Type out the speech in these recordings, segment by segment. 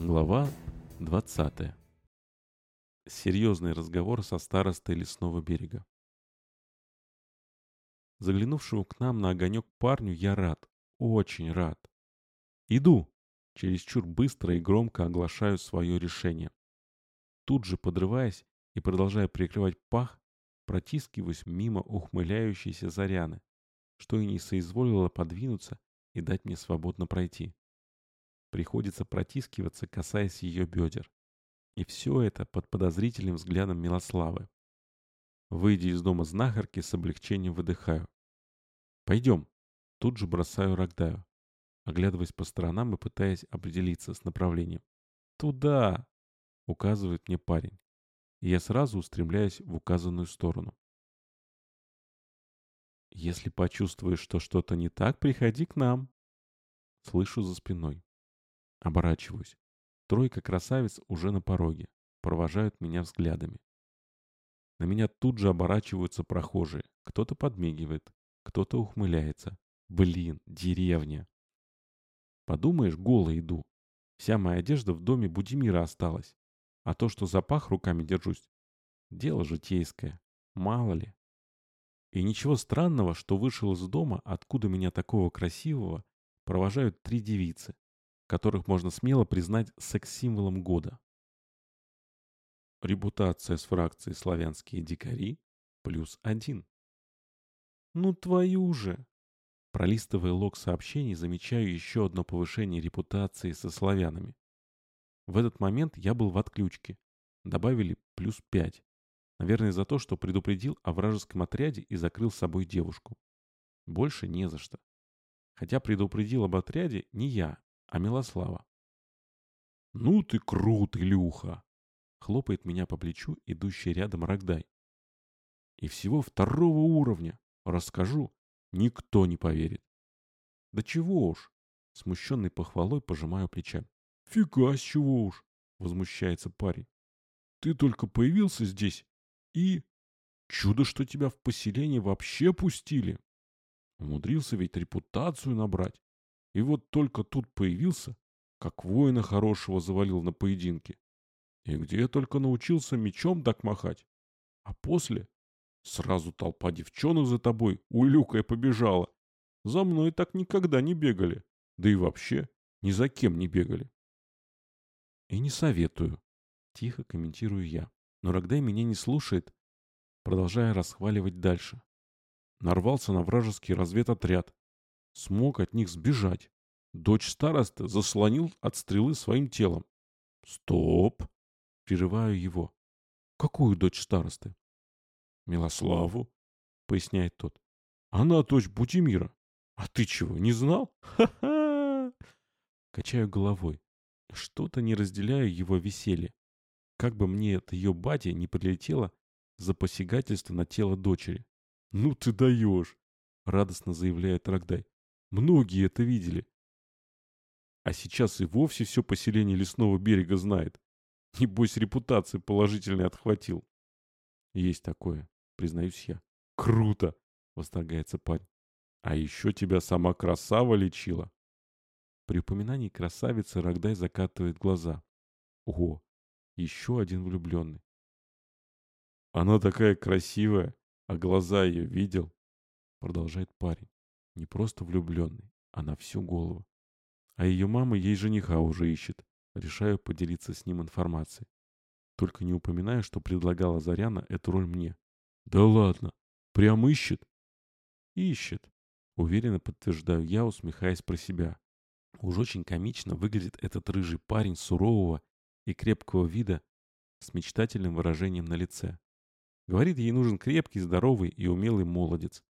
Глава 20. Серьезный разговор со старостой лесного берега. Заглянувшему к нам на огонек парню я рад, очень рад. Иду! Чересчур быстро и громко оглашаю свое решение. Тут же, подрываясь и продолжая прикрывать пах, протискиваюсь мимо ухмыляющейся Заряны, что и не соизволило подвинуться и дать мне свободно пройти. Приходится протискиваться, касаясь ее бедер. И все это под подозрительным взглядом Милославы. Выйдя из дома знахарки, с облегчением выдыхаю. «Пойдем!» Тут же бросаю Рогдаю, оглядываясь по сторонам и пытаясь определиться с направлением. «Туда!» — указывает мне парень. И я сразу устремляюсь в указанную сторону. «Если почувствуешь, что что-то не так, приходи к нам!» Слышу за спиной. Оборачиваюсь. Тройка красавиц уже на пороге. Провожают меня взглядами. На меня тут же оборачиваются прохожие. Кто-то подмигивает, кто-то ухмыляется. Блин, деревня. Подумаешь, голый иду. Вся моя одежда в доме Будимира осталась. А то, что запах руками держусь, дело житейское. Мало ли. И ничего странного, что вышел из дома, откуда меня такого красивого, провожают три девицы которых можно смело признать секс-символом года. Репутация с фракцией «Славянские дикари» плюс один. Ну твою же! Пролистывая лог сообщений, замечаю еще одно повышение репутации со славянами. В этот момент я был в отключке. Добавили плюс пять. Наверное, за то, что предупредил о вражеском отряде и закрыл с собой девушку. Больше не за что. Хотя предупредил об отряде не я, а Милослава. «Ну ты крут, Илюха!» — хлопает меня по плечу идущий рядом Рогдай. «И всего второго уровня. Расскажу, никто не поверит». «Да чего уж!» — смущенный похвалой пожимаю плечами. «Фига с чего уж!» — возмущается парень. «Ты только появился здесь и... Чудо, что тебя в поселение вообще пустили!» Умудрился ведь репутацию набрать. И вот только тут появился, как воина хорошего завалил на поединке. И где я только научился мечом так махать. А после сразу толпа девчонок за тобой, улюкая побежала. За мной так никогда не бегали. Да и вообще ни за кем не бегали. И не советую. Тихо комментирую я. Но Рогдай меня не слушает, продолжая расхваливать дальше. Нарвался на вражеский разведотряд смог от них сбежать. Дочь староста заслонил от стрелы своим телом. «Стоп!» — прерываю его. «Какую дочь старосты?» «Милославу», — поясняет тот. «Она дочь Бутимира. А ты чего, не знал? Ха-ха!» Качаю головой. Что-то не разделяю его веселье. Как бы мне от ее бати не прилетело за посягательство на тело дочери. «Ну ты даешь!» — радостно заявляет Рогдай. Многие это видели. А сейчас и вовсе все поселение лесного берега знает. Небось, репутации положительной отхватил. Есть такое, признаюсь я. Круто, восторгается парень. А еще тебя сама красава лечила. При упоминании красавицы Рогдай закатывает глаза. Ого, еще один влюбленный. Она такая красивая, а глаза ее видел? Продолжает парень. Не просто влюбленный, а на всю голову. А ее мама ей жениха уже ищет. Решаю поделиться с ним информацией. Только не упоминаю, что предлагала Заряна эту роль мне. Да ладно, прям ищет? Ищет. Уверенно подтверждаю я, усмехаясь про себя. Уж очень комично выглядит этот рыжий парень сурового и крепкого вида с мечтательным выражением на лице. Говорит, ей нужен крепкий, здоровый и умелый молодец,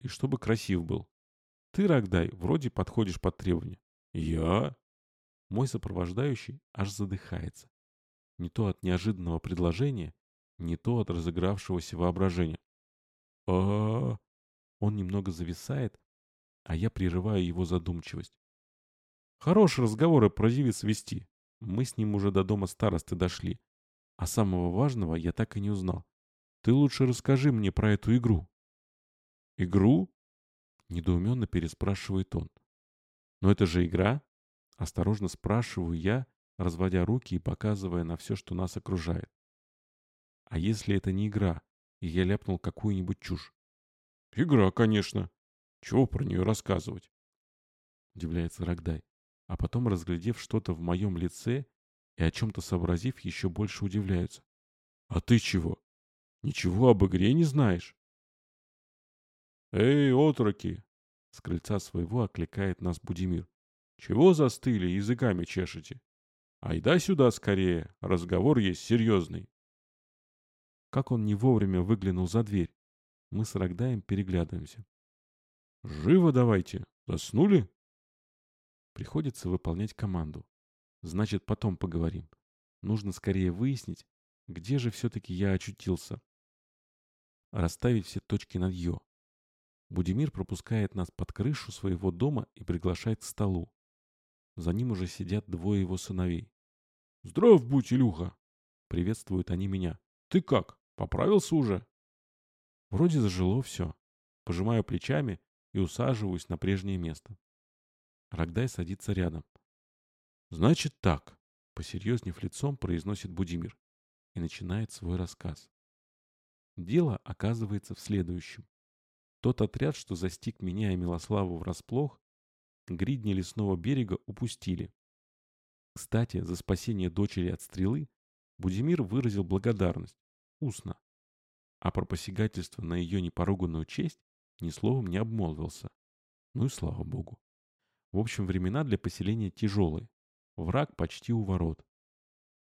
и чтобы красив был. Ты, Рогдай, вроде подходишь под требования. Я? Мой сопровождающий аж задыхается. Не то от неожиданного предложения, не то от разыгравшегося воображения. а, -а. Он немного зависает, а я прерываю его задумчивость. Хорошие разговоры про девиц вести. Мы с ним уже до дома старосты дошли. А самого важного я так и не узнал. Ты лучше расскажи мне про эту игру. «Игру?» — недоуменно переспрашивает он. «Но это же игра?» — осторожно спрашиваю я, разводя руки и показывая на все, что нас окружает. А если это не игра, и я ляпнул какую-нибудь чушь? Игра, конечно. Чего про нее рассказывать? Удивляется Рогдай. А потом, разглядев что-то в моем лице и о чем-то сообразив, еще больше удивляются. А ты чего? Ничего об игре не знаешь? Эй, отроки! С крыльца своего окликает нас Будимир. Чего застыли, языками чешете? Айда сюда скорее, разговор есть серьезный. Как он не вовремя выглянул за дверь. Мы с Рогдаем переглядываемся. «Живо давайте! Заснули?» Приходится выполнять команду. Значит, потом поговорим. Нужно скорее выяснить, где же все-таки я очутился. Расставить все точки над «ё». Будимир пропускает нас под крышу своего дома и приглашает к столу. За ним уже сидят двое его сыновей. «Здрав будь, Илюха!» Приветствуют они меня. «Ты как, поправился уже?» Вроде зажило все. Пожимаю плечами и усаживаюсь на прежнее место. Рогдай садится рядом. «Значит так», — посерьезнев лицом произносит Будимир и начинает свой рассказ. Дело оказывается в следующем. Тот отряд, что застиг меня и Милославу врасплох, гридни лесного берега упустили. Кстати, за спасение дочери от стрелы Будимир выразил благодарность, устно. А про посягательство на ее непоруганную честь ни словом не обмолвился. Ну и слава богу. В общем, времена для поселения тяжелые. Враг почти у ворот.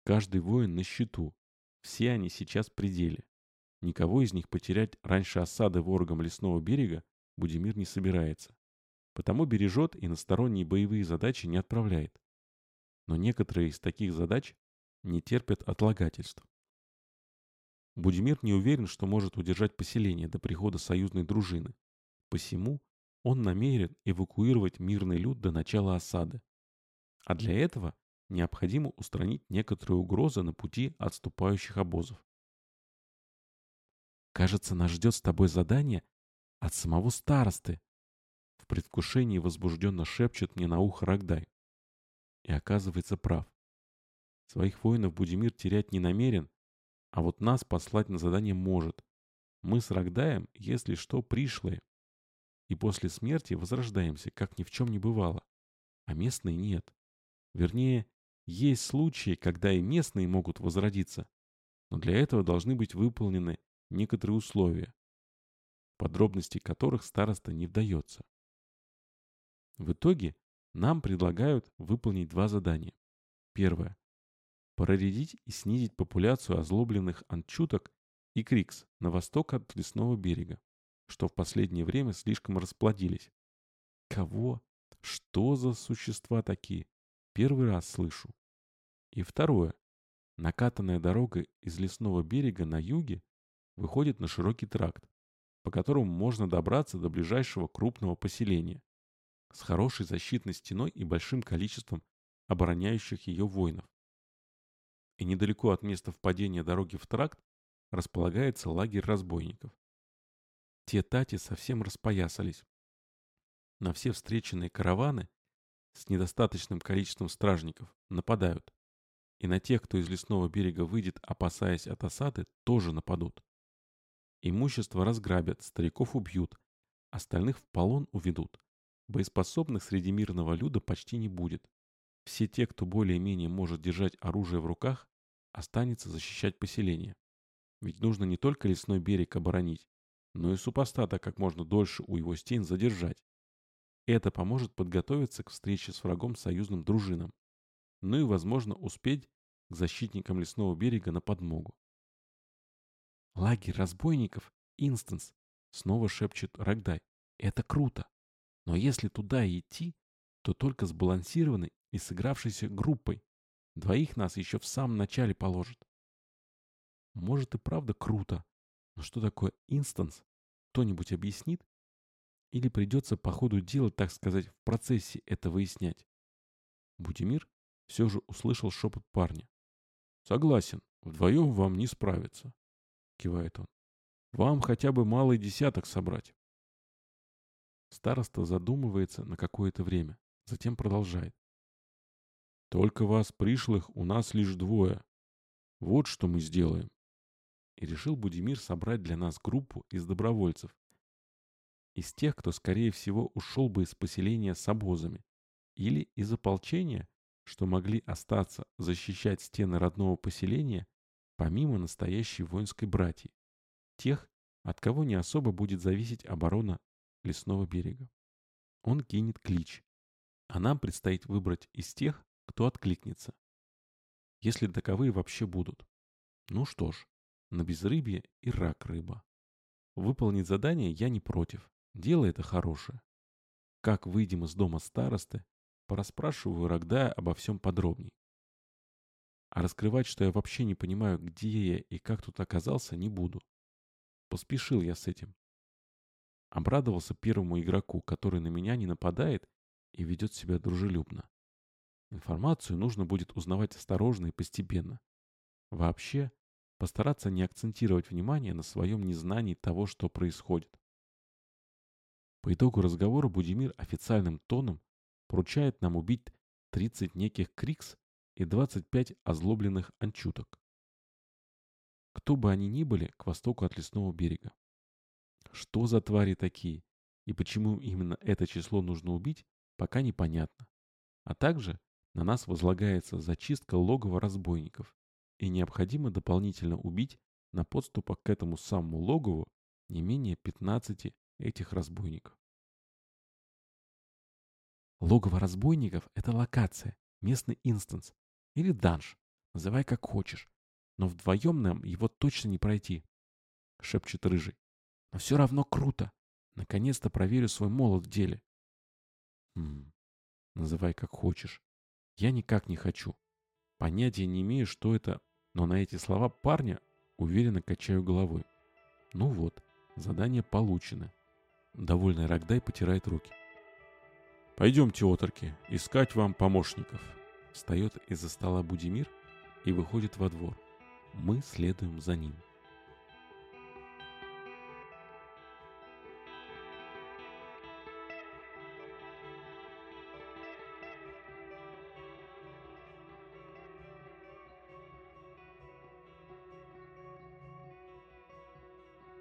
Каждый воин на счету. Все они сейчас в пределе. Никого из них потерять раньше осады ворогом лесного берега Будимир не собирается. Потому бережет и на сторонние боевые задачи не отправляет. Но некоторые из таких задач не терпят отлагательств. Будимир не уверен, что может удержать поселение до прихода союзной дружины. Посему он намерен эвакуировать мирный люд до начала осады. А для этого необходимо устранить некоторые угрозы на пути отступающих обозов. «Кажется, нас ждет с тобой задание от самого старосты», в предвкушении возбужденно шепчет мне на ухо Рогдай. И оказывается прав. Своих воинов Будимир терять не намерен, а вот нас послать на задание может. Мы с Рогдаем, если что, пришлые. И после смерти возрождаемся, как ни в чем не бывало. А местные нет. Вернее, есть случаи, когда и местные могут возродиться. Но для этого должны быть выполнены некоторые условия, подробности которых староста не вдается. В итоге нам предлагают выполнить два задания. Первое проредить и снизить популяцию озлобленных анчуток и крикс на восток от лесного берега, что в последнее время слишком расплодились. Кого? Что за существа такие? Первый раз слышу. И второе. Накатанная дорога из лесного берега на юге выходит на широкий тракт, по которому можно добраться до ближайшего крупного поселения с хорошей защитной стеной и большим количеством обороняющих ее воинов и недалеко от места впадения дороги в тракт располагается лагерь разбойников. Те тати совсем распоясались. На все встреченные караваны с недостаточным количеством стражников нападают. И на тех, кто из лесного берега выйдет, опасаясь от осады, тоже нападут. Имущество разграбят, стариков убьют, остальных в полон уведут. Боеспособных среди мирного люда почти не будет. Все те, кто более-менее может держать оружие в руках, останется защищать поселение. Ведь нужно не только лесной берег оборонить, но и супостата как можно дольше у его стен задержать. Это поможет подготовиться к встрече с врагом союзным дружинам, ну и, возможно, успеть к защитникам лесного берега на подмогу. «Лагерь разбойников — инстанс», — снова шепчет Рогдай. «Это круто. Но если туда идти, то только сбалансированной и сыгравшейся группой. Двоих нас еще в самом начале положит. Может и правда круто, но что такое инстанс? Кто-нибудь объяснит? Или придется по ходу дела, так сказать, в процессе это выяснять? Будимир все же услышал шепот парня. «Согласен, вдвоем вам не справиться», — кивает он. «Вам хотя бы малый десяток собрать». Староста задумывается на какое-то время, затем продолжает. Только вас, пришлых, у нас лишь двое. Вот что мы сделаем. И решил Будимир собрать для нас группу из добровольцев. Из тех, кто, скорее всего, ушел бы из поселения с обозами. Или из ополчения, что могли остаться защищать стены родного поселения, помимо настоящей воинской братьи. Тех, от кого не особо будет зависеть оборона лесного берега. Он кинет клич, а нам предстоит выбрать из тех, кто откликнется. Если таковые вообще будут. Ну что ж, на безрыбье и рак рыба. Выполнить задание я не против. Дело это хорошее. Как выйдем из дома старосты, пораспрашиваю Рогдая обо всем подробней. А раскрывать, что я вообще не понимаю, где я и как тут оказался, не буду. Поспешил я с этим. Обрадовался первому игроку, который на меня не нападает и ведет себя дружелюбно. Информацию нужно будет узнавать осторожно и постепенно. Вообще, постараться не акцентировать внимание на своем незнании того, что происходит. По итогу разговора Будимир официальным тоном поручает нам убить 30 неких крикс и 25 озлобленных анчуток. Кто бы они ни были, к востоку от лесного берега. Что за твари такие и почему именно это число нужно убить, пока непонятно. А также на нас возлагается зачистка логова разбойников, и необходимо дополнительно убить на подступах к этому самому логову не менее 15 этих разбойников. Логово разбойников – это локация, местный инстанс или данж, называй как хочешь, но вдвоем нам его точно не пройти, шепчет Рыжий. Но все равно круто. Наконец-то проверю свой молот в деле. Хм, называй как хочешь. Я никак не хочу. Понятия не имею, что это, но на эти слова парня уверенно качаю головой. Ну вот, задание получено. Довольный Рогдай потирает руки. «Пойдемте, оторки, искать вам помощников». Встает из-за стола Будимир и выходит во двор. Мы следуем за ним.